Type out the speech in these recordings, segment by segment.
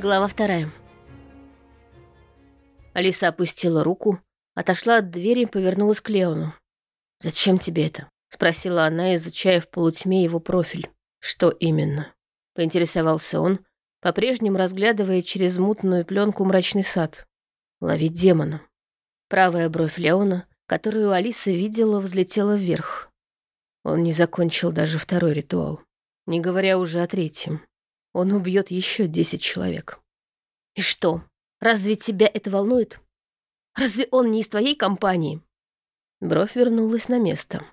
Глава вторая. Алиса опустила руку, отошла от двери и повернулась к Леону. «Зачем тебе это?» — спросила она, изучая в полутьме его профиль. «Что именно?» — поинтересовался он, по-прежнему разглядывая через мутную пленку мрачный сад. «Ловить демона». Правая бровь Леона, которую Алиса видела, взлетела вверх. Он не закончил даже второй ритуал, не говоря уже о третьем. Он убьет еще десять человек. И что, разве тебя это волнует? Разве он не из твоей компании? Бровь вернулась на место.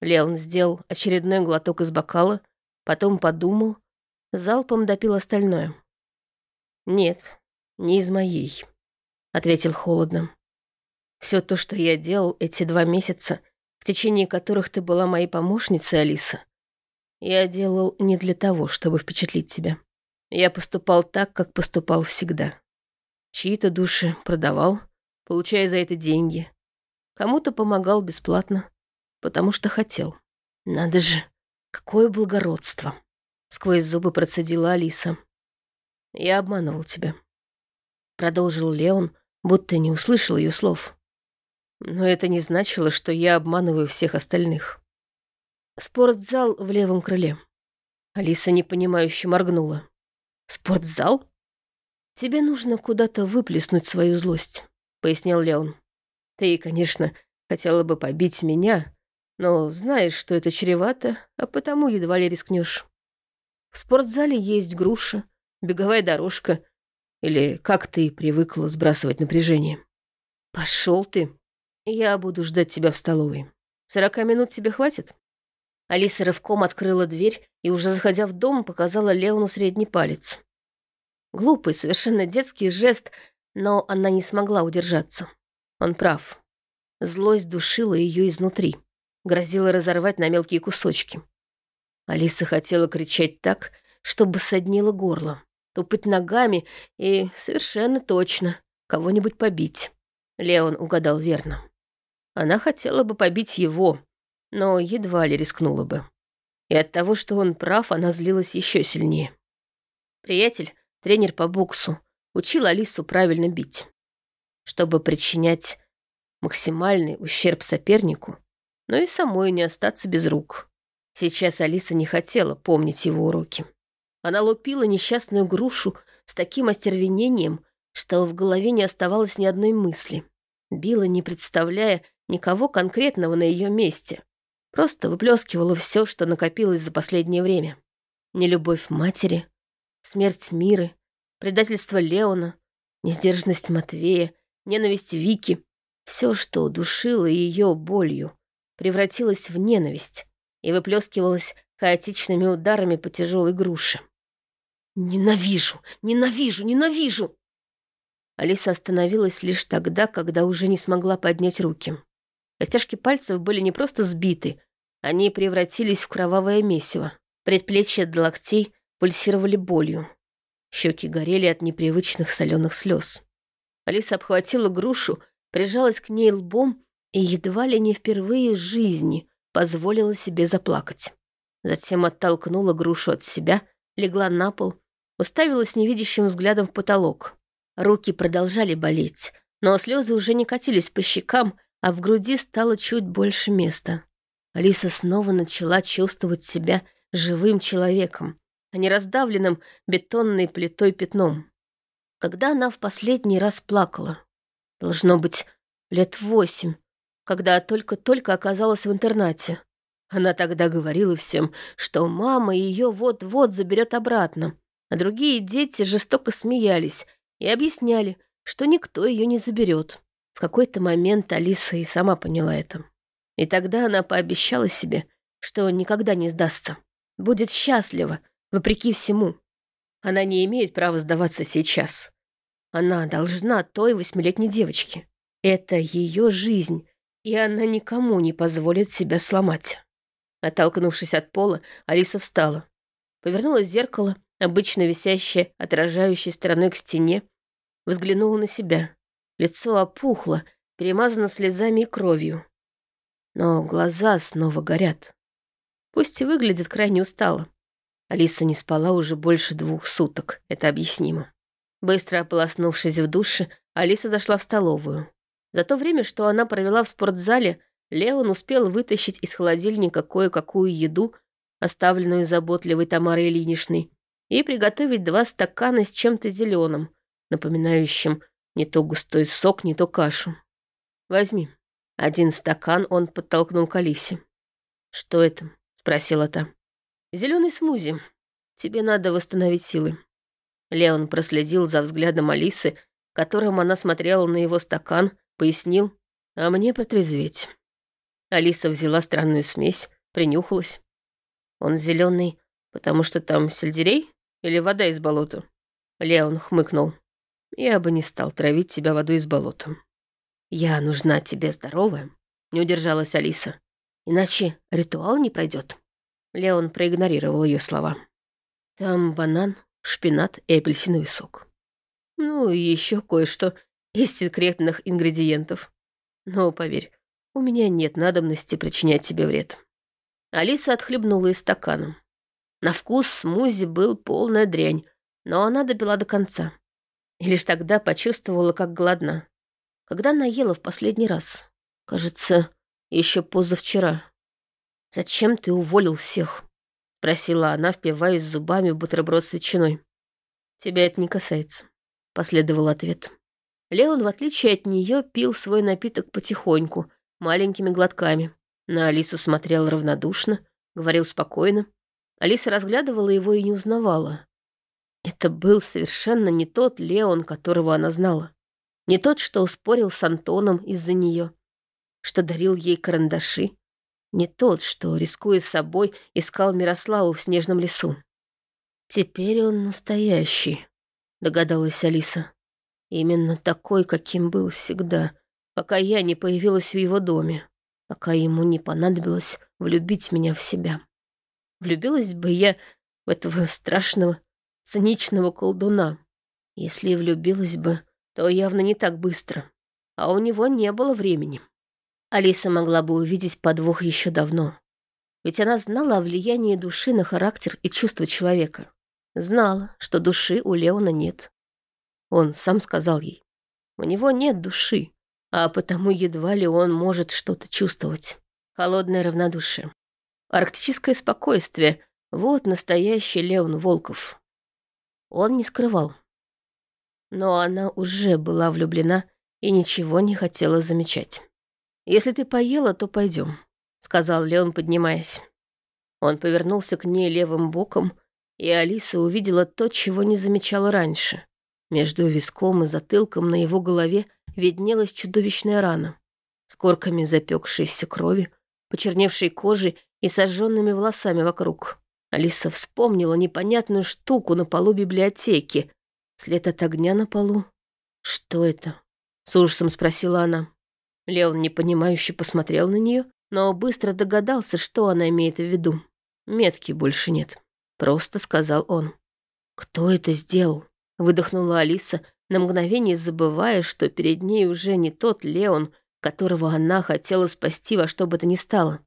Леон сделал очередной глоток из бокала, потом подумал, залпом допил остальное. «Нет, не из моей», — ответил холодно. «Все то, что я делал эти два месяца, в течение которых ты была моей помощницей, Алиса, я делал не для того, чтобы впечатлить тебя. Я поступал так, как поступал всегда. Чьи-то души продавал, получая за это деньги. Кому-то помогал бесплатно, потому что хотел. Надо же, какое благородство. Сквозь зубы процедила Алиса. Я обманывал тебя. Продолжил Леон, будто не услышал ее слов. Но это не значило, что я обманываю всех остальных. Спортзал в левом крыле. Алиса непонимающе моргнула. Спортзал? Тебе нужно куда-то выплеснуть свою злость, пояснил Леон. Ты, конечно, хотела бы побить меня, но знаешь, что это чревато, а потому едва ли рискнешь. В спортзале есть груша, беговая дорожка, или как ты привыкла сбрасывать напряжение. Пошел ты. Я буду ждать тебя в столовой. Сорока минут тебе хватит? Алиса рывком открыла дверь и, уже заходя в дом, показала Леону средний палец. Глупый, совершенно детский жест, но она не смогла удержаться. Он прав. Злость душила ее изнутри, грозила разорвать на мелкие кусочки. Алиса хотела кричать так, чтобы соднило горло, тупать ногами и, совершенно точно, кого-нибудь побить. Леон угадал верно. Она хотела бы побить его, но едва ли рискнула бы. И от того, что он прав, она злилась еще сильнее. Приятель, тренер по боксу, учил Алису правильно бить. Чтобы причинять максимальный ущерб сопернику, но и самой не остаться без рук. Сейчас Алиса не хотела помнить его уроки. Она лупила несчастную грушу с таким остервенением, что в голове не оставалось ни одной мысли. Била, не представляя никого конкретного на ее месте. Просто выплескивала все, что накопилось за последнее время. Нелюбовь матери, смерть Миры, предательство Леона, несдержанность Матвея, ненависть Вики. Все, что удушило ее болью, превратилось в ненависть и выплескивалось хаотичными ударами по тяжелой груше. «Ненавижу! Ненавижу! Ненавижу!» Алиса остановилась лишь тогда, когда уже не смогла поднять руки. Костяшки пальцев были не просто сбиты, они превратились в кровавое месиво. Предплечья до локтей пульсировали болью. Щеки горели от непривычных соленых слез. Алиса обхватила грушу, прижалась к ней лбом и едва ли не впервые в жизни позволила себе заплакать. Затем оттолкнула грушу от себя, легла на пол, уставилась невидящим взглядом в потолок. Руки продолжали болеть, но слезы уже не катились по щекам, а в груди стало чуть больше места. Алиса снова начала чувствовать себя живым человеком, а не раздавленным бетонной плитой пятном. Когда она в последний раз плакала? Должно быть, лет восемь, когда только-только оказалась в интернате. Она тогда говорила всем, что мама ее вот-вот заберет обратно, а другие дети жестоко смеялись и объясняли, что никто ее не заберет. В какой-то момент Алиса и сама поняла это. И тогда она пообещала себе, что никогда не сдастся. Будет счастлива, вопреки всему. Она не имеет права сдаваться сейчас. Она должна той восьмилетней девочке. Это ее жизнь, и она никому не позволит себя сломать. Оттолкнувшись от пола, Алиса встала. Повернула зеркало, обычно висящее отражающей стороной к стене, взглянула на себя. Лицо опухло, перемазано слезами и кровью. Но глаза снова горят. Пусть и выглядит крайне устало. Алиса не спала уже больше двух суток, это объяснимо. Быстро ополоснувшись в душе, Алиса зашла в столовую. За то время, что она провела в спортзале, Леон успел вытащить из холодильника кое-какую еду, оставленную заботливой Тамарой Ильиничной, и приготовить два стакана с чем-то зеленым, напоминающим не то густой сок, не то кашу. «Возьми». Один стакан он подтолкнул к Алисе. «Что это?» — спросила та. Зеленый смузи. Тебе надо восстановить силы». Леон проследил за взглядом Алисы, которым она смотрела на его стакан, пояснил, «А мне протрезветь». Алиса взяла странную смесь, принюхалась. «Он зеленый, потому что там сельдерей или вода из болота?» Леон хмыкнул. «Я бы не стал травить тебя водой из болота». «Я нужна тебе здоровая», — не удержалась Алиса. «Иначе ритуал не пройдет. Леон проигнорировал ее слова. «Там банан, шпинат и апельсиновый сок. Ну и еще кое-что из секретных ингредиентов. Но поверь, у меня нет надобности причинять тебе вред». Алиса отхлебнула из стакана. На вкус смузи был полная дрянь, но она допила до конца. И лишь тогда почувствовала, как голодна. Когда она ела в последний раз? Кажется, еще позавчера. «Зачем ты уволил всех?» — спросила она, впиваясь зубами в бутерброд с ветчиной. «Тебя это не касается», — последовал ответ. Леон, в отличие от нее, пил свой напиток потихоньку, маленькими глотками. На Алису смотрел равнодушно, говорил спокойно. Алиса разглядывала его и не узнавала. Это был совершенно не тот Леон, которого она знала. Не тот, что спорил с Антоном из-за нее, что дарил ей карандаши, не тот, что, рискуя собой, искал Мирославу в снежном лесу. «Теперь он настоящий», — догадалась Алиса. «Именно такой, каким был всегда, пока я не появилась в его доме, пока ему не понадобилось влюбить меня в себя. Влюбилась бы я в этого страшного, циничного колдуна. Если и влюбилась бы, то явно не так быстро. А у него не было времени. Алиса могла бы увидеть подвох еще давно. Ведь она знала о влиянии души на характер и чувства человека. Знала, что души у Леона нет. Он сам сказал ей. У него нет души, а потому едва ли он может что-то чувствовать. Холодное равнодушие. Арктическое спокойствие — вот настоящий Леон Волков. Он не скрывал. Но она уже была влюблена и ничего не хотела замечать. «Если ты поела, то пойдем», — сказал Леон, поднимаясь. Он повернулся к ней левым боком, и Алиса увидела то, чего не замечала раньше. Между виском и затылком на его голове виднелась чудовищная рана с корками запекшейся крови, почерневшей кожей и сожженными волосами вокруг. Алиса вспомнила непонятную штуку на полу библиотеки. След от огня на полу. «Что это?» — с ужасом спросила она. Леон непонимающе посмотрел на нее, но быстро догадался, что она имеет в виду. Метки больше нет. Просто сказал он. «Кто это сделал?» Выдохнула Алиса, на мгновение забывая, что перед ней уже не тот Леон, которого она хотела спасти во что бы то ни стало.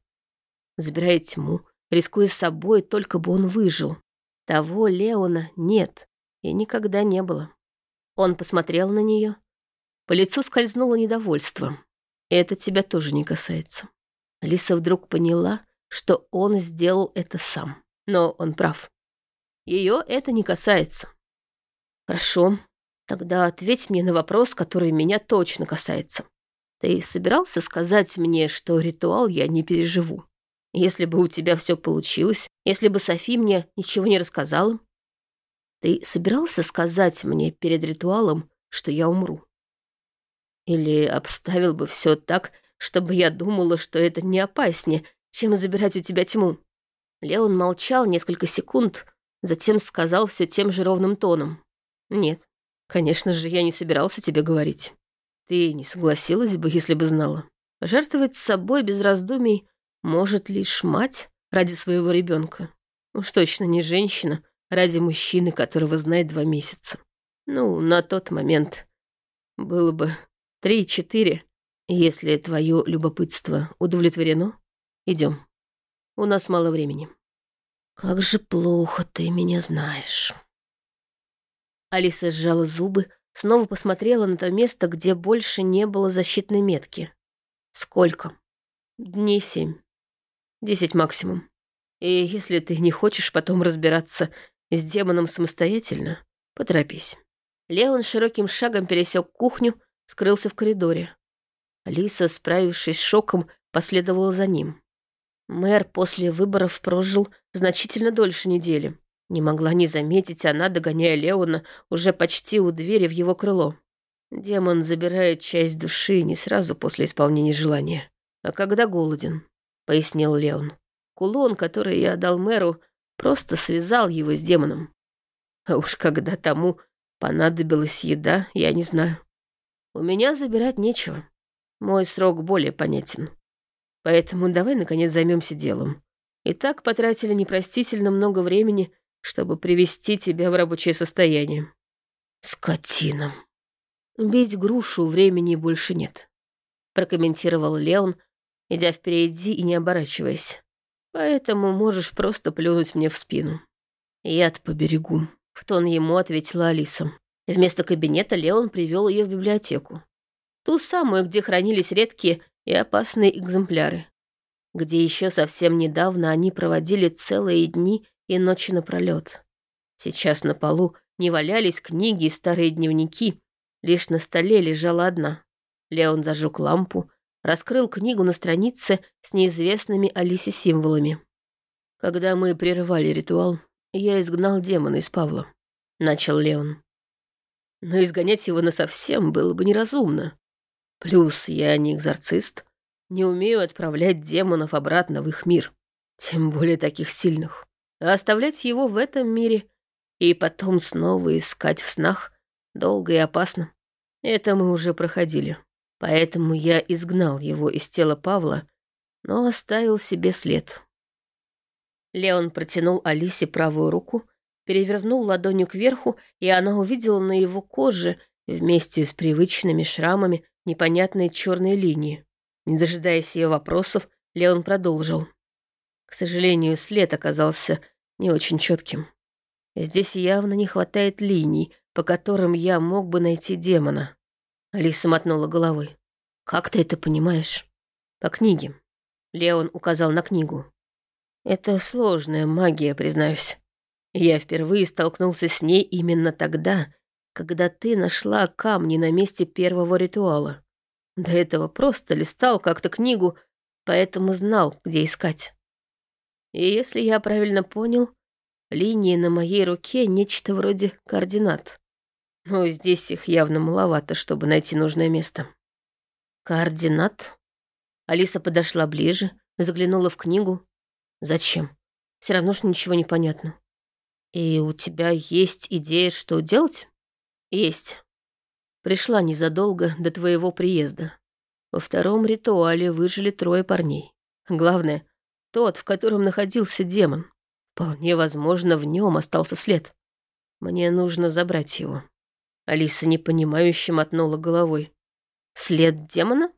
Забирая тьму, рискуя собой, только бы он выжил. Того Леона нет и никогда не было. Он посмотрел на нее. По лицу скользнуло недовольство. Это тебя тоже не касается. Алиса вдруг поняла, что он сделал это сам. Но он прав. Ее это не касается. Хорошо, тогда ответь мне на вопрос, который меня точно касается. Ты собирался сказать мне, что ритуал я не переживу? Если бы у тебя все получилось, если бы Софи мне ничего не рассказала? Ты собирался сказать мне перед ритуалом, что я умру? Или обставил бы все так, чтобы я думала, что это не опаснее, чем забирать у тебя тьму. Леон молчал несколько секунд, затем сказал все тем же ровным тоном. «Нет, конечно же, я не собирался тебе говорить. Ты не согласилась бы, если бы знала. Жертвовать собой без раздумий может лишь мать ради своего ребенка. Уж точно не женщина ради мужчины, которого знает два месяца. Ну, на тот момент было бы Три-четыре. Если твое любопытство удовлетворено, идем. У нас мало времени. Как же плохо ты меня знаешь. Алиса сжала зубы, снова посмотрела на то место, где больше не было защитной метки. Сколько? Дней семь. Десять максимум. И если ты не хочешь потом разбираться с демоном самостоятельно, поторопись. Леон широким шагом пересек кухню, скрылся в коридоре. Алиса, справившись с шоком, последовала за ним. Мэр после выборов прожил значительно дольше недели. Не могла не заметить она, догоняя Леона уже почти у двери в его крыло. Демон забирает часть души не сразу после исполнения желания, а когда голоден, — пояснил Леон. Кулон, который я дал мэру, просто связал его с демоном. А уж когда тому понадобилась еда, я не знаю. У меня забирать нечего. Мой срок более понятен. Поэтому давай, наконец, займемся делом. И так потратили непростительно много времени, чтобы привести тебя в рабочее состояние. Скотина. Бить грушу времени больше нет, прокомментировал Леон, идя впереди и не оборачиваясь. Поэтому можешь просто плюнуть мне в спину. Яд по берегу. В тон ему ответила Алиса. Вместо кабинета Леон привел ее в библиотеку. Ту самую, где хранились редкие и опасные экземпляры, где еще совсем недавно они проводили целые дни и ночи напролет. Сейчас на полу не валялись книги и старые дневники, лишь на столе лежала одна. Леон зажег лампу, раскрыл книгу на странице с неизвестными Алисе символами. Когда мы прерывали ритуал, я изгнал демона из Павла, начал Леон. Но изгонять его насовсем было бы неразумно. Плюс я не экзорцист, не умею отправлять демонов обратно в их мир, тем более таких сильных. А оставлять его в этом мире и потом снова искать в снах долго и опасно. Это мы уже проходили. Поэтому я изгнал его из тела Павла, но оставил себе след. Леон протянул Алисе правую руку, перевернул ладонью кверху, и она увидела на его коже вместе с привычными шрамами непонятные черные линии. Не дожидаясь ее вопросов, Леон продолжил. К сожалению, след оказался не очень четким. Здесь явно не хватает линий, по которым я мог бы найти демона. Алиса мотнула головой. «Как ты это понимаешь?» «По книге». Леон указал на книгу. «Это сложная магия, признаюсь. Я впервые столкнулся с ней именно тогда, когда ты нашла камни на месте первого ритуала. До этого просто листал как-то книгу, поэтому знал, где искать. И если я правильно понял, линии на моей руке нечто вроде координат. Но здесь их явно маловато, чтобы найти нужное место. Координат? Алиса подошла ближе, заглянула в книгу. Зачем? Все равно ж ничего не понятно. И у тебя есть идея, что делать? Есть. Пришла незадолго до твоего приезда. Во втором ритуале выжили трое парней. Главное, тот, в котором находился демон. Вполне возможно, в нем остался след. Мне нужно забрать его. Алиса непонимающе мотнула головой. След демона?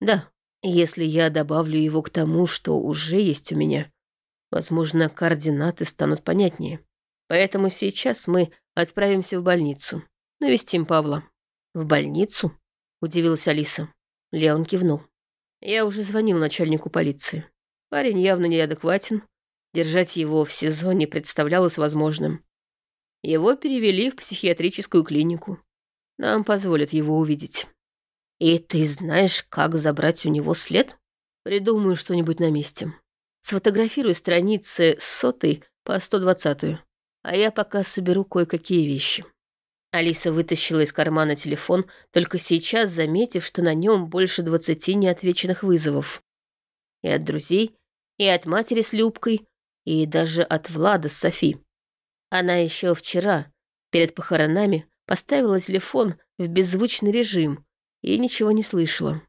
Да. Если я добавлю его к тому, что уже есть у меня, возможно, координаты станут понятнее. Поэтому сейчас мы отправимся в больницу. Навестим Павла». «В больницу?» — удивилась Алиса. Леон кивнул. «Я уже звонил начальнику полиции. Парень явно неадекватен. Держать его в СИЗО не представлялось возможным. Его перевели в психиатрическую клинику. Нам позволят его увидеть. И ты знаешь, как забрать у него след? Придумаю что-нибудь на месте. Сфотографируй страницы с сотой по 120-ю, а я пока соберу кое-какие вещи. Алиса вытащила из кармана телефон, только сейчас заметив, что на нем больше двадцати неотвеченных вызовов. И от друзей, и от матери с Любкой, и даже от Влада с Софи. Она еще вчера, перед похоронами, поставила телефон в беззвучный режим и ничего не слышала.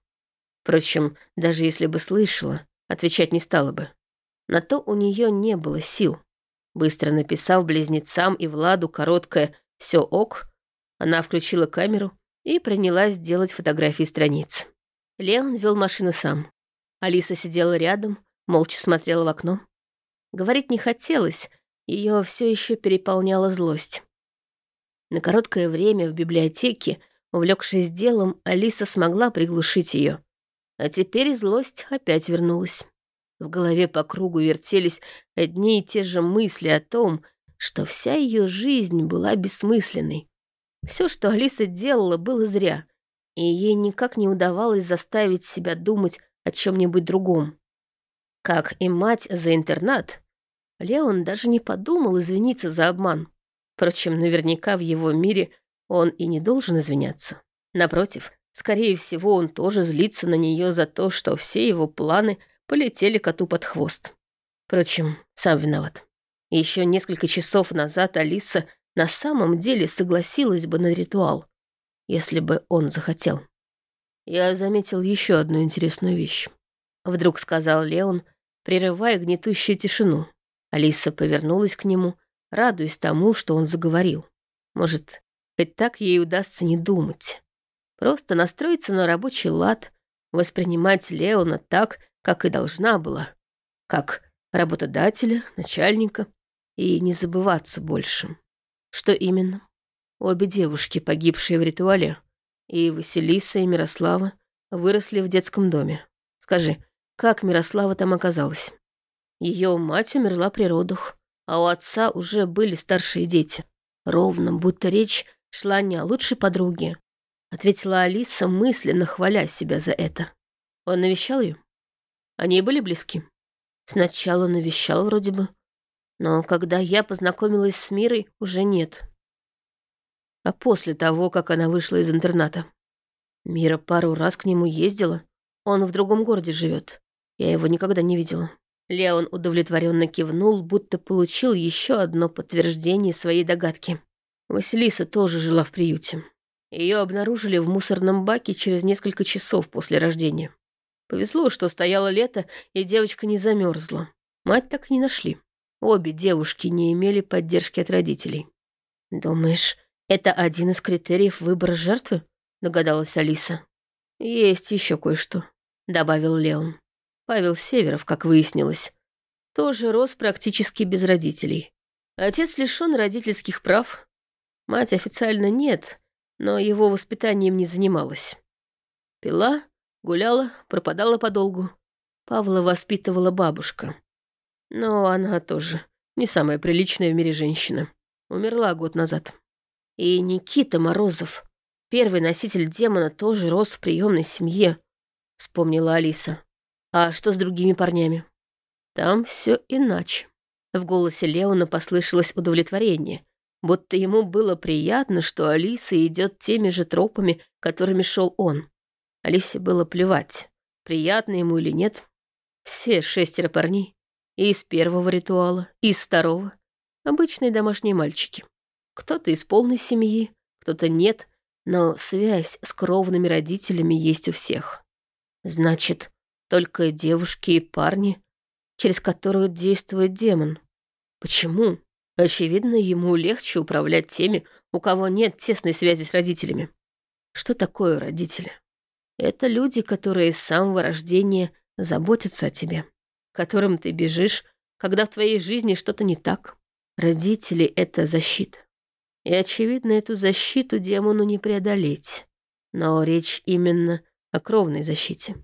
Впрочем, даже если бы слышала, отвечать не стала бы. На то у нее не было сил. Быстро написав близнецам и Владу короткое «все ок», она включила камеру и принялась делать фотографии страниц. Леон вел машину сам. Алиса сидела рядом, молча смотрела в окно. Говорить не хотелось, ее все еще переполняла злость. На короткое время в библиотеке, увлекшись делом, Алиса смогла приглушить ее. А теперь злость опять вернулась. В голове по кругу вертелись одни и те же мысли о том, что вся ее жизнь была бессмысленной. Все, что Алиса делала, было зря, и ей никак не удавалось заставить себя думать о чем-нибудь другом. Как и мать за интернат, Леон даже не подумал извиниться за обман. Впрочем, наверняка в его мире он и не должен извиняться. Напротив, скорее всего, он тоже злится на нее за то, что все его планы полетели коту под хвост. Впрочем, сам виноват. Еще несколько часов назад Алиса на самом деле согласилась бы на ритуал, если бы он захотел. Я заметил еще одну интересную вещь. Вдруг сказал Леон, прерывая гнетущую тишину. Алиса повернулась к нему, радуясь тому, что он заговорил. Может, хоть так ей удастся не думать. Просто настроиться на рабочий лад, воспринимать Леона так, как и должна была. Как работодателя, начальника. И не забываться больше. Что именно? Обе девушки, погибшие в ритуале, и Василиса, и Мирослава, выросли в детском доме. Скажи, как Мирослава там оказалась? Ее мать умерла при родах, а у отца уже были старшие дети. Ровно, будто речь шла не о лучшей подруге, ответила Алиса, мысленно хваля себя за это. Он навещал ее? Они были близки? Сначала навещал вроде бы, но когда я познакомилась с Мирой, уже нет. А после того, как она вышла из интерната? Мира пару раз к нему ездила. Он в другом городе живет. Я его никогда не видела. Леон удовлетворенно кивнул, будто получил еще одно подтверждение своей догадки. Василиса тоже жила в приюте. Ее обнаружили в мусорном баке через несколько часов после рождения. Повезло, что стояло лето, и девочка не замерзла. Мать так и не нашли. Обе девушки не имели поддержки от родителей. «Думаешь, это один из критериев выбора жертвы?» — догадалась Алиса. «Есть еще кое-что», — добавил Леон. Павел Северов, как выяснилось, тоже рос практически без родителей. Отец лишён родительских прав. Мать официально нет, но его воспитанием не занималась. Пила, гуляла, пропадала подолгу. Павла воспитывала бабушка. Но она тоже не самая приличная в мире женщина. Умерла год назад. И Никита Морозов, первый носитель демона, тоже рос в приемной семье, вспомнила Алиса. А что с другими парнями? Там все иначе. В голосе Леона послышалось удовлетворение, будто ему было приятно, что Алиса идет теми же тропами, которыми шел он. Алисе было плевать, приятно ему или нет. Все шестеро парней, и из первого ритуала, и из второго, обычные домашние мальчики. Кто-то из полной семьи, кто-то нет, но связь с кровными родителями есть у всех. Значит, только девушки и парни, через которых действует демон. Почему? Очевидно, ему легче управлять теми, у кого нет тесной связи с родителями. Что такое родители? Это люди, которые с самого рождения заботятся о тебе, которым ты бежишь, когда в твоей жизни что-то не так. Родители — это защита. И, очевидно, эту защиту демону не преодолеть. Но речь именно о кровной защите.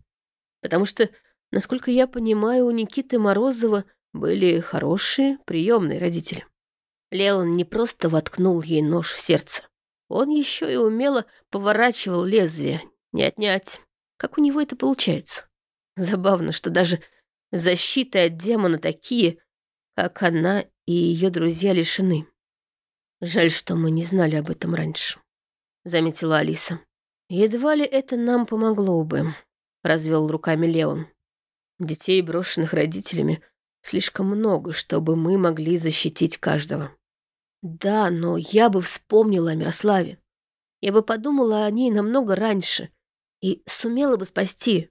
Потому что, насколько я понимаю, у Никиты Морозова были хорошие приемные родители. Леон не просто воткнул ей нож в сердце. Он еще и умело поворачивал лезвие. Не отнять. Как у него это получается? Забавно, что даже защиты от демона такие, как она и ее друзья лишены. Жаль, что мы не знали об этом раньше, заметила Алиса. Едва ли это нам помогло бы. — развел руками Леон. «Детей, брошенных родителями, слишком много, чтобы мы могли защитить каждого». «Да, но я бы вспомнила о Мирославе. Я бы подумала о ней намного раньше и сумела бы спасти».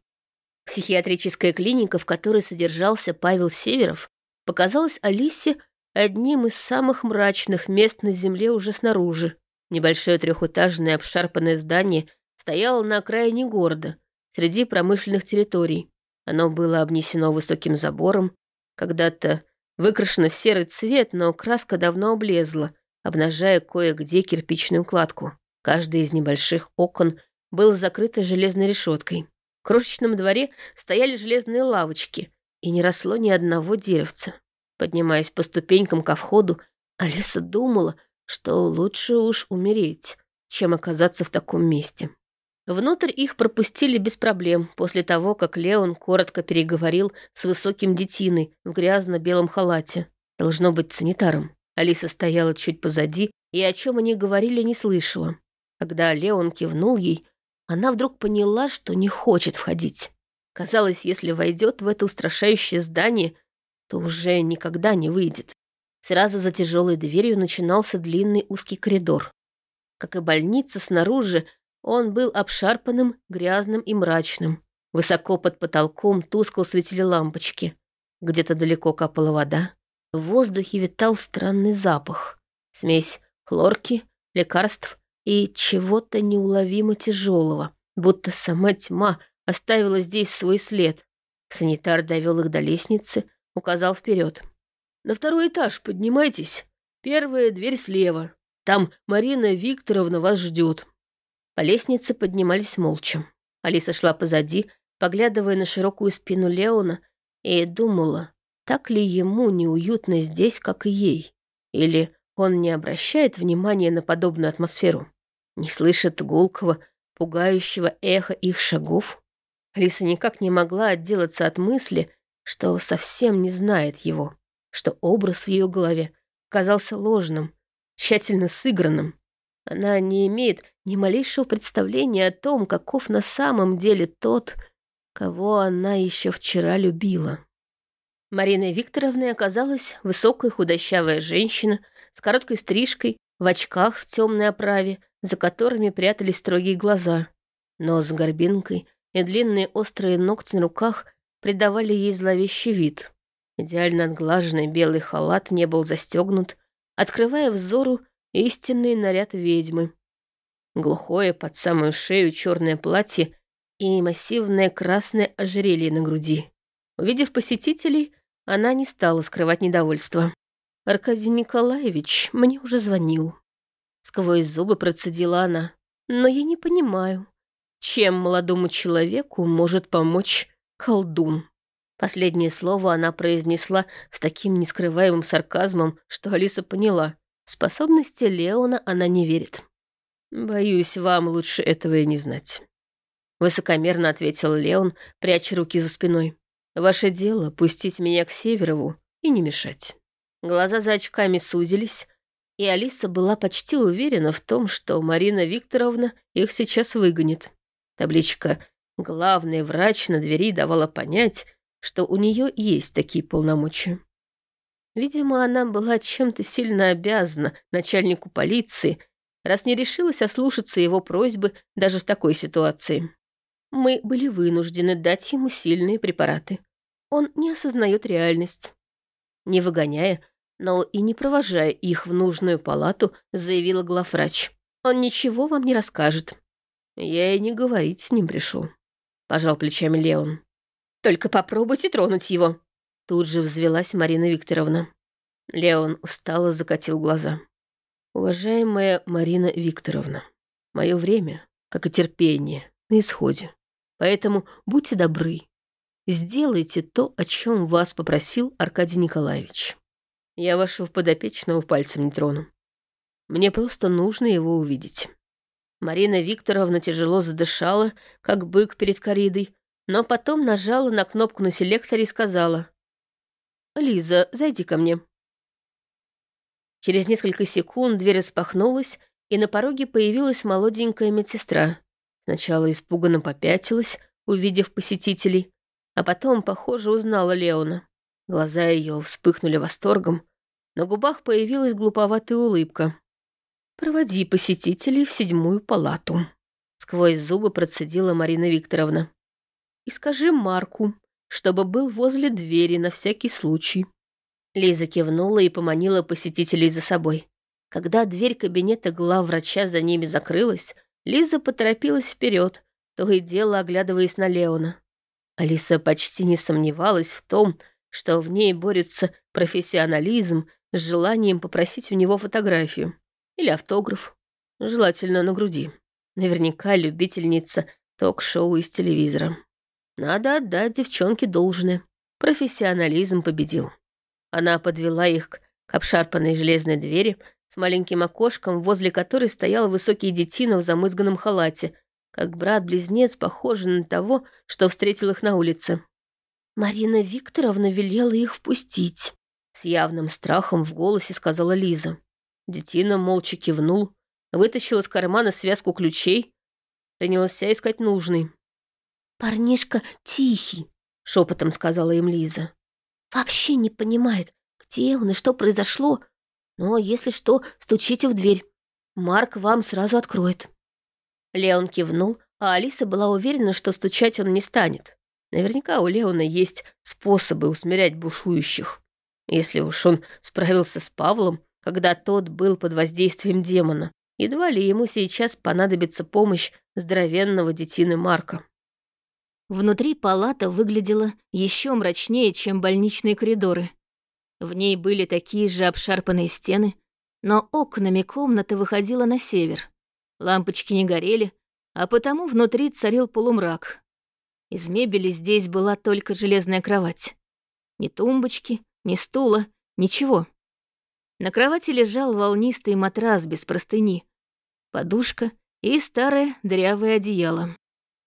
Психиатрическая клиника, в которой содержался Павел Северов, показалась Алисе одним из самых мрачных мест на земле уже снаружи. Небольшое трехэтажное обшарпанное здание стояло на окраине города — среди промышленных территорий. Оно было обнесено высоким забором, когда-то выкрашена в серый цвет, но краска давно облезла, обнажая кое-где кирпичную кладку. Каждый из небольших окон был закрыто железной решеткой. В крошечном дворе стояли железные лавочки, и не росло ни одного деревца. Поднимаясь по ступенькам ко входу, Алиса думала, что лучше уж умереть, чем оказаться в таком месте. Внутрь их пропустили без проблем после того, как Леон коротко переговорил с высоким детиной в грязно-белом халате. Должно быть санитаром. Алиса стояла чуть позади и о чем они говорили не слышала. Когда Леон кивнул ей, она вдруг поняла, что не хочет входить. Казалось, если войдет в это устрашающее здание, то уже никогда не выйдет. Сразу за тяжелой дверью начинался длинный узкий коридор. Как и больница снаружи, он был обшарпанным, грязным и мрачным. Высоко под потолком тускло светили лампочки. Где-то далеко капала вода. В воздухе витал странный запах. Смесь хлорки, лекарств и чего-то неуловимо тяжелого, будто сама тьма оставила здесь свой след. Санитар довел их до лестницы, указал вперед. «На второй этаж поднимайтесь. Первая дверь слева. Там Марина Викторовна вас ждет. По лестнице поднимались молча. Алиса шла позади, поглядывая на широкую спину Леона, и думала, так ли ему неуютно здесь, как и ей. Или он не обращает внимания на подобную атмосферу, не слышит гулкого, пугающего эха их шагов. Алиса никак не могла отделаться от мысли, что совсем не знает его, что образ в ее голове казался ложным, тщательно сыгранным. Она не имеет ни малейшего представления о том, каков на самом деле тот, кого она еще вчера любила. Мариной Викторовной оказалась высокая худощавая женщина с короткой стрижкой, в очках в темной оправе, за которыми прятались строгие глаза. Нос с горбинкой и длинные острые ногти на руках придавали ей зловещий вид. Идеально отглаженный белый халат не был застегнут, открывая взору истинный наряд ведьмы. Глухое под самую шею черное платье и массивное красное ожерелье на груди. Увидев посетителей, она не стала скрывать недовольство. «Аркадий Николаевич мне уже звонил». Сквозь зубы процедила она. «Но я не понимаю, чем молодому человеку может помочь колдун?» Последнее слово она произнесла с таким нескрываемым сарказмом, что Алиса поняла. Способности Леона она не верит. «Боюсь, вам лучше этого и не знать», — высокомерно ответил Леон, пряча руки за спиной. «Ваше дело — пустить меня к Северову и не мешать». Глаза за очками сузились, и Алиса была почти уверена в том, что Марина Викторовна их сейчас выгонит. Табличка «Главный врач» на двери давала понять, что у нее есть такие полномочия. Видимо, она была чем-то сильно обязана начальнику полиции, раз не решилась ослушаться его просьбы даже в такой ситуации. Мы были вынуждены дать ему сильные препараты. Он не осознает реальность. Не выгоняя, но и не провожая их в нужную палату, заявила главврач. Он ничего вам не расскажет. Я и не говорить с ним пришел. Пожал плечами Леон. Только попробуйте тронуть его, Тут же взвелась Марина Викторовна. Леон устало закатил глаза. «Уважаемая Марина Викторовна, мое время, как и терпение, на исходе. Поэтому будьте добры, сделайте то, о чем вас попросил Аркадий Николаевич. Я вашего подопечного пальцем не трону. Мне просто нужно его увидеть». Марина Викторовна тяжело задышала, как бык перед коридой, но потом нажала на кнопку на селекторе и сказала «Лиза, зайди ко мне». Через несколько секунд дверь распахнулась, и на пороге появилась молоденькая медсестра. Сначала испуганно попятилась, увидев посетителей, а потом, похоже, узнала Леона. Глаза ее вспыхнули восторгом, на губах появилась глуповатая улыбка. «Проводи посетителей в седьмую палату», — сквозь зубы процедила Марина Викторовна. «И скажи Марку, чтобы был возле двери на всякий случай». Лиза кивнула и поманила посетителей за собой. Когда дверь кабинета главврача за ними закрылась, Лиза поторопилась вперед, то и дело оглядываясь на Леона. Алиса почти не сомневалась в том, что в ней борются профессионализм с желанием попросить у него фотографию или автограф, желательно на груди. Наверняка любительница ток-шоу из телевизора. Надо отдать девчонке должное. Профессионализм победил. Она подвела их к обшарпанной железной двери с маленьким окошком, возле которой стоял высокий детина в замызганном халате, как брат-близнец, похожий на того, что встретил их на улице. Марина Викторовна велела их впустить. С явным страхом в голосе сказала Лиза. Детина молча кивнул, вытащил из кармана связку ключей, принялся искать нужный. «Парнишка тихий», — шепотом сказала им Лиза. «Вообще не понимает, где он и что произошло. Но если что, стучите в дверь. Марк вам сразу откроет». Леон кивнул, а Алиса была уверена, что стучать он не станет. Наверняка у Леона есть способы усмирять бушующих. Если уж он справился с Павлом, когда тот был под воздействием демона, едва ли ему сейчас понадобится помощь здоровенного детины Марка. Внутри палата выглядела еще мрачнее, чем больничные коридоры. В ней были такие же обшарпанные стены, но окнами комната выходила на север. Лампочки не горели, а потому внутри царил полумрак. Из мебели здесь была только железная кровать. Ни тумбочки, ни стула, ничего. На кровати лежал волнистый матрас без простыни, подушка и старое дырявое одеяло.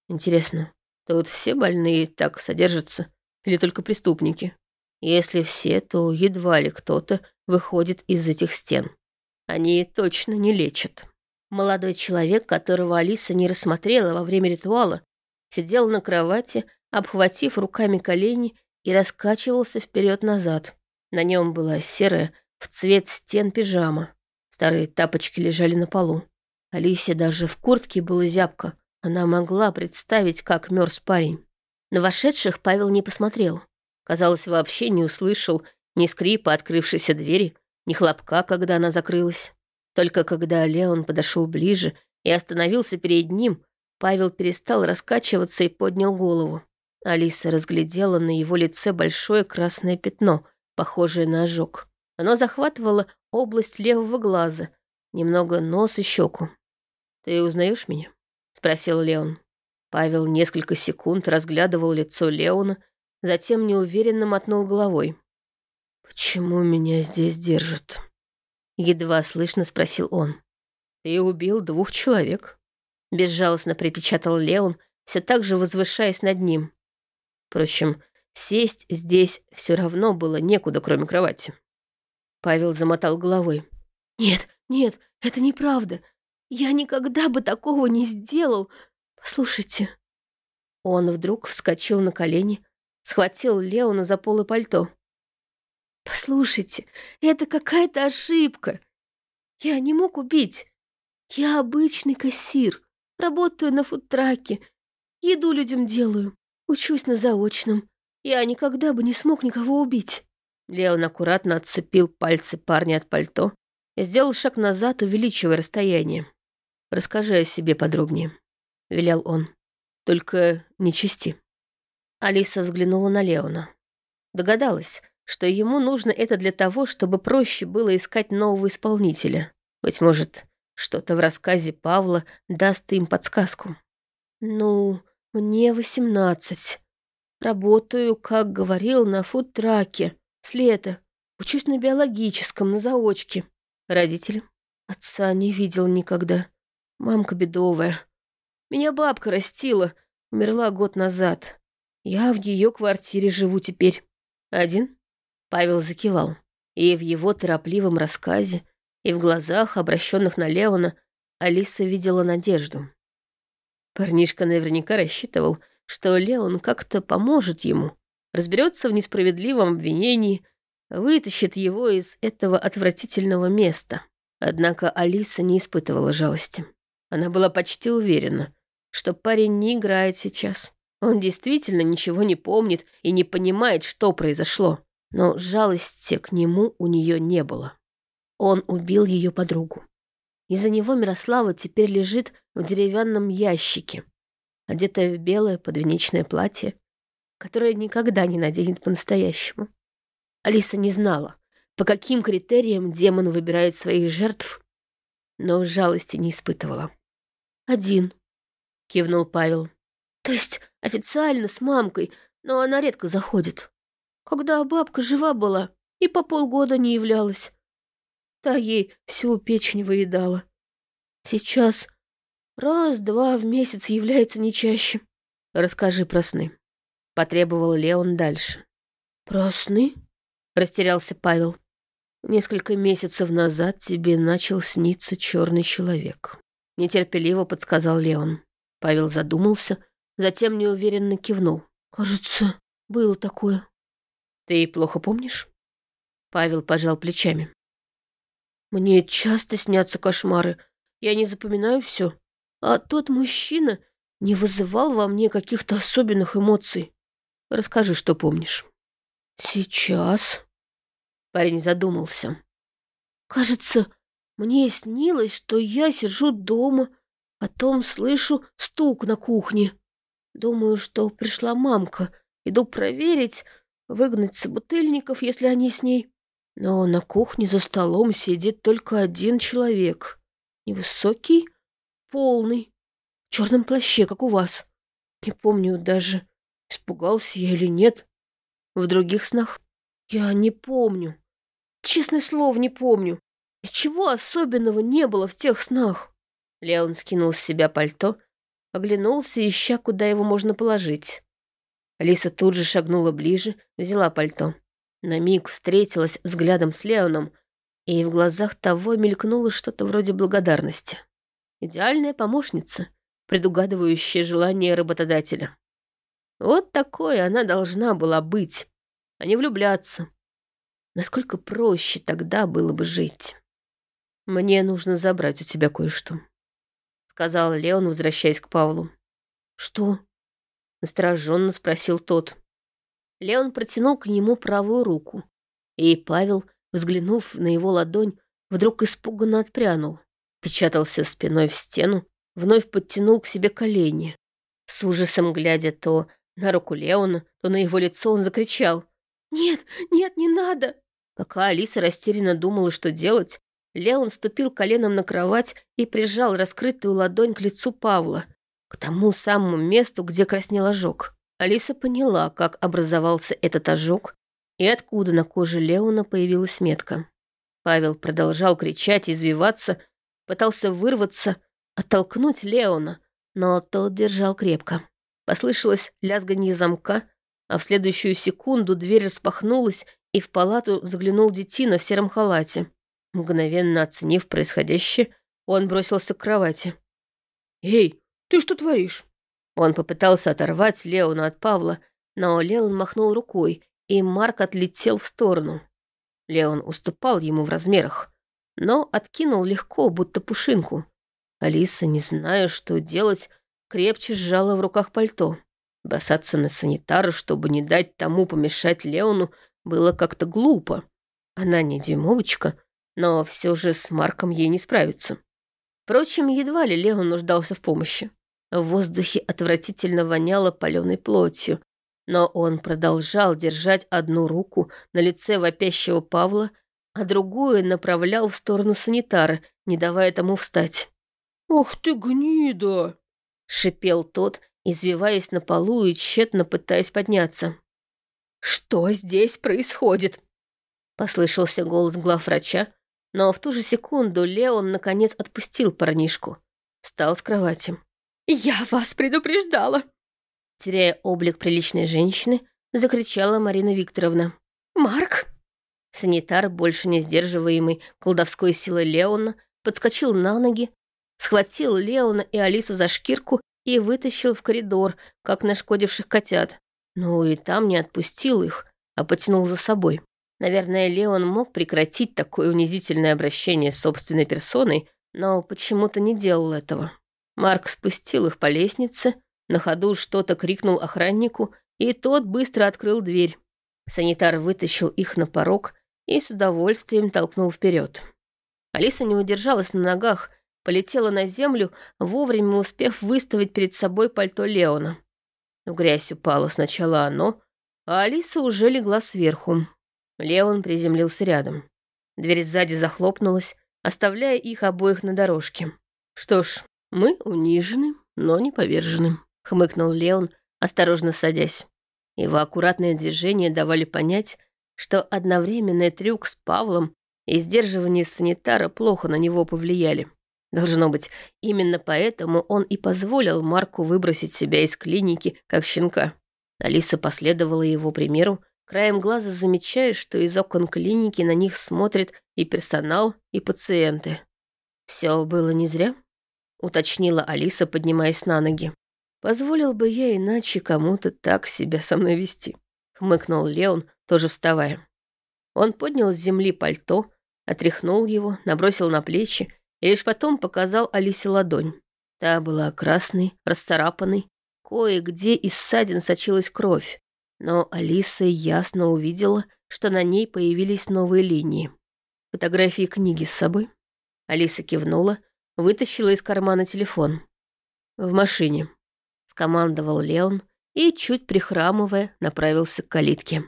Интересно, тут все больные так содержатся или только преступники? Если все, то едва ли кто-то выходит из этих стен. Они точно не лечат. Молодой человек, которого Алиса не рассмотрела во время ритуала, сидел на кровати, обхватив руками колени и раскачивался вперед-назад. На нем была серая, в цвет стен пижама. Старые тапочки лежали на полу. Алисе даже в куртке было зябко. Она могла представить, как мерз парень. На вошедших Павел не посмотрел. Казалось, вообще не услышал ни скрипа открывшейся двери, ни хлопка, когда она закрылась. Только когда Леон подошел ближе и остановился перед ним, Павел перестал раскачиваться и поднял голову. Алиса разглядела на его лице большое красное пятно, похожее на ожог. Оно захватывало область левого глаза, немного нос и щеку. «Ты узнаешь меня?» — спросил Леон. Павел несколько секунд разглядывал лицо Леона, затем неуверенно мотнул головой. «Почему меня здесь держат?» Едва слышно спросил он. «Ты убил двух человек», — безжалостно припечатал Леон, все так же возвышаясь над ним. Впрочем, сесть здесь все равно было некуда, кроме кровати. Павел замотал головой. «Нет, нет, это неправда. Я никогда бы такого не сделал. Послушайте». Он вдруг вскочил на колени, схватил Леона за полы пальто. «Послушайте, это какая-то ошибка. Я не мог убить. Я обычный кассир, работаю на фудтраке, еду людям делаю. Учусь на заочном. Я никогда бы не смог никого убить». Леон аккуратно отцепил пальцы парня от пальто и сделал шаг назад, увеличивая расстояние. «Расскажи о себе подробнее», — велел он. «Только не чисти». Алиса взглянула на Леона. Догадалась, что ему нужно это для того, чтобы проще было искать нового исполнителя. Быть может, что-то в рассказе Павла даст им подсказку. «Ну, «Мне восемнадцать. Работаю, как говорил, на фудтраке. С лета. Учусь на биологическом, на заочке. Родители? Отца не видел никогда. Мамка бедовая. Меня бабка растила. Умерла год назад. Я в ее квартире живу теперь. Один?» Павел закивал. И в его торопливом рассказе, и в глазах, обращенных на Леона, Алиса видела надежду. Парнишка наверняка рассчитывал, что Леон как-то поможет ему, разберется в несправедливом обвинении, вытащит его из этого отвратительного места. Однако Алиса не испытывала жалости. Она была почти уверена, что парень не играет сейчас. Он действительно ничего не помнит и не понимает, что произошло. Но жалости к нему у нее не было. Он убил ее подругу. Из-за него Мирослава теперь лежит в деревянном ящике, одетая в белое подвенечное платье, которое никогда не наденет по-настоящему. Алиса не знала, по каким критериям демон выбирает своих жертв, но жалости не испытывала. «Один», — кивнул Павел. «То есть официально с мамкой, но она редко заходит. Когда бабка жива была и по полгода не являлась, та ей всю печень выедала. Сейчас раз-два в месяц является не чаще. Расскажи про сны. Потребовал Леон дальше. Про сны? Растерялся Павел. Несколько месяцев назад тебе начал сниться черный человек. Нетерпеливо подсказал Леон. Павел задумался, затем неуверенно кивнул. Кажется, было такое. Ты плохо помнишь? Павел пожал плечами. Мне часто снятся кошмары. Я не запоминаю все. А тот мужчина не вызывал во мне каких-то особенных эмоций. Расскажи, что помнишь. Сейчас. Парень задумался. Кажется, мне снилось, что я сижу дома, потом слышу стук на кухне. Думаю, что пришла мамка. Иду проверить, выгнать собутыльников, если они с ней. Но на кухне за столом сидит только один человек. Невысокий, полный, в черном плаще, как у вас. Не помню даже, испугался я или нет. В других снах я не помню. Честное слово, не помню. Ничего особенного не было в тех снах. Леон скинул с себя пальто, оглянулся, ища, куда его можно положить. Алиса тут же шагнула ближе, взяла пальто. На миг встретилась взглядом с Леоном, и в глазах того мелькнуло что-то вроде благодарности. Идеальная помощница, предугадывающая желание работодателя. Вот такой она должна была быть, а не влюбляться. Насколько проще тогда было бы жить. «Мне нужно забрать у тебя кое-что», — сказал Леон, возвращаясь к Павлу. «Что?» — настороженно спросил тот. Леон протянул к нему правую руку, и Павел, взглянув на его ладонь, вдруг испуганно отпрянул, печатался спиной в стену, вновь подтянул к себе колени. С ужасом глядя то на руку Леона, то на его лицо, он закричал. «Нет, нет, не надо!» Пока Алиса растерянно думала, что делать, Леон ступил коленом на кровать и прижал раскрытую ладонь к лицу Павла, к тому самому месту, где краснел ожог. Алиса поняла, как образовался этот ожог и откуда на коже Леона появилась метка. Павел продолжал кричать извиваться, пытался вырваться, оттолкнуть Леона, но тот держал крепко. Послышалось лязганье замка, а в следующую секунду дверь распахнулась, и в палату заглянул детина в сером халате. Мгновенно оценив происходящее, он бросился к кровати. «Эй, ты что творишь?» Он попытался оторвать Леона от Павла, но Леон махнул рукой, и Марк отлетел в сторону. Леон уступал ему в размерах, но откинул легко, будто пушинку. Алиса, не зная, что делать, крепче сжала в руках пальто. Бросаться на санитара, чтобы не дать тому помешать Леону, было как-то глупо. Она не дюймовочка, но все же с Марком ей не справиться. Впрочем, едва ли Леон нуждался в помощи. В воздухе отвратительно воняло паленой плотью, но он продолжал держать одну руку на лице вопящего Павла, а другую направлял в сторону санитара, не давая тому встать. «Ох ты гнида!» — шипел тот, извиваясь на полу и тщетно пытаясь подняться. «Что здесь происходит?» — послышался голос главврача, но в ту же секунду Леон наконец отпустил парнишку, встал с кровати. «Я вас предупреждала!» Теряя облик приличной женщины, закричала Марина Викторовна. «Марк!» Санитар, больше не сдерживаемый колдовской силой Леона, подскочил на ноги, схватил Леона и Алису за шкирку и вытащил в коридор, как нашкодивших котят. Ну и там не отпустил их, а потянул за собой. Наверное, Леон мог прекратить такое унизительное обращение с собственной персоной, но почему-то не делал этого. Марк спустил их по лестнице, на ходу что-то крикнул охраннику, и тот быстро открыл дверь. Санитар вытащил их на порог и с удовольствием толкнул вперед. Алиса не удержалась на ногах, полетела на землю, вовремя успев выставить перед собой пальто Леона. В грязь упало сначала оно, а Алиса уже легла сверху. Леон приземлился рядом. Дверь сзади захлопнулась, оставляя их обоих на дорожке. «Что ж, мы унижены, но не повержены», — хмыкнул Леон, осторожно садясь. Его аккуратные движения давали понять, что одновременный трюк с Павлом и сдерживание санитара плохо на него повлияли. Должно быть, именно поэтому он и позволил Марку выбросить себя из клиники, как щенка. Алиса последовала его примеру, краем глаза замечая, что из окон клиники на них смотрит и персонал, и пациенты. «Все было не зря?» — уточнила Алиса, поднимаясь на ноги. «Позволил бы я иначе кому-то так себя со мной вести», — хмыкнул Леон, тоже вставая. Он поднял с земли пальто, отряхнул его, набросил на плечи и лишь потом показал Алисе ладонь. Та была красной, расцарапанной, кое-где из ссадин сочилась кровь, но Алиса ясно увидела, что на ней появились новые линии. «Фотографии книги с собой?» Алиса кивнула, вытащила из кармана телефон. «В машине», — скомандовал Леон и, чуть прихрамывая, направился к калитке.